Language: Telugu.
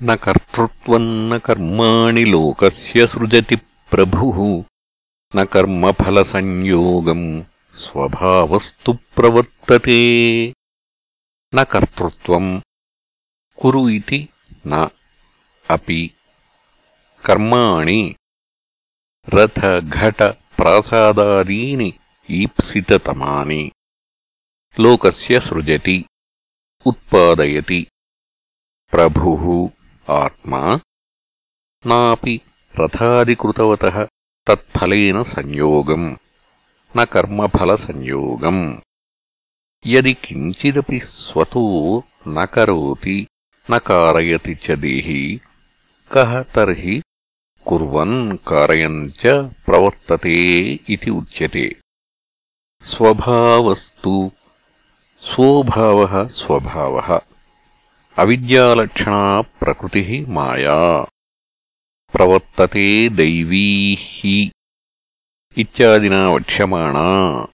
न कर्तृत्वम् न कर्माणि लोकस्य सृजति प्रभुः न कर्मफलसंयोगम् स्वभावस्तु प्रवर्तते न कर्तृत्वम् कुरु इति न अपि कर्माणि रथघटप्रासादादीनि ईप्सिततमानि लोकस्य सृजति उत्पादयति प्रभुः आत्मा ఆత్మా నాపి రథాదికృతవతః తత్ఫలేన సంయోగం న కర్మఫలసంయోగం యది కించిదపి స్వతో న కరోతి న కారయతి చ దేహీ కః తర్హి కుర్వన్ కారయన్ చ ప్రవర్తతే ఇది ఉచ్యతే. స్వభావస్తు స్వోభావ స్వభావ అవిద్యాలక్షణా ప్రకృతి మాయా. ప్రవర్తతే దైవీ ఇత్యాదినా వక్ష్యమాణా.